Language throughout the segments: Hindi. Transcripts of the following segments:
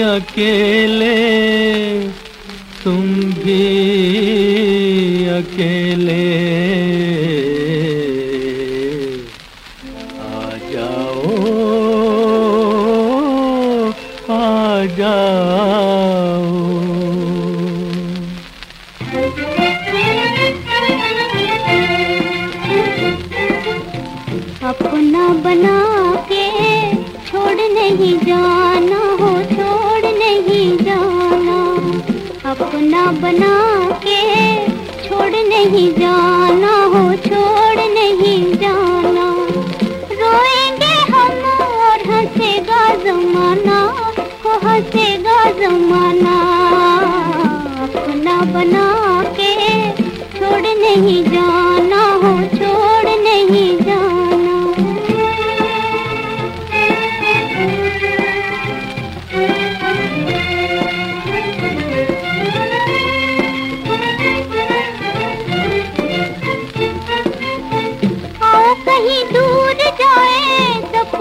अकेले, तुम भी अकेले। आ जाओ आ जाओ। अपना बना के छोड़ नहीं जाना हो। अपना बना के छोड़ नहीं जाना, हो छोड़ नहीं जाना। रोएँगे हम और हंसेगा जमाना, हो हंसेगा जमाना। अपना बना के छोड़ नहीं जाना।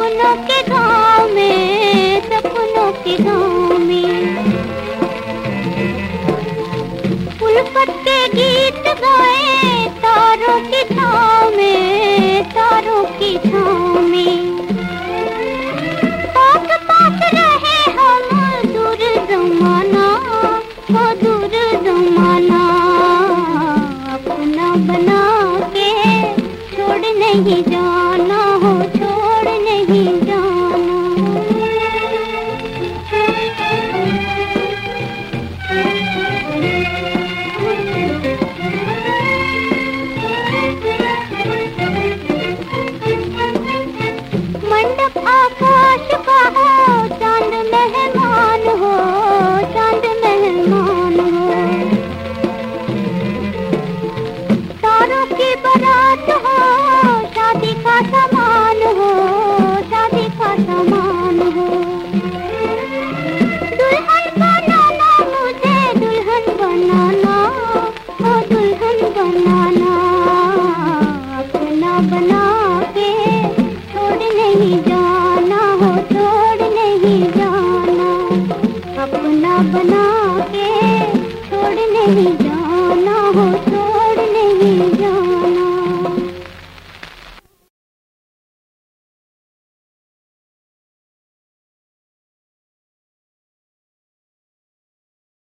सपनों के गाँव में, सपनों के गाँव में। गीत गाए तारों की छाँव में, तारों की छाँव में। जमाना जमाना। अपना बना के छोड़ नहीं जाना end up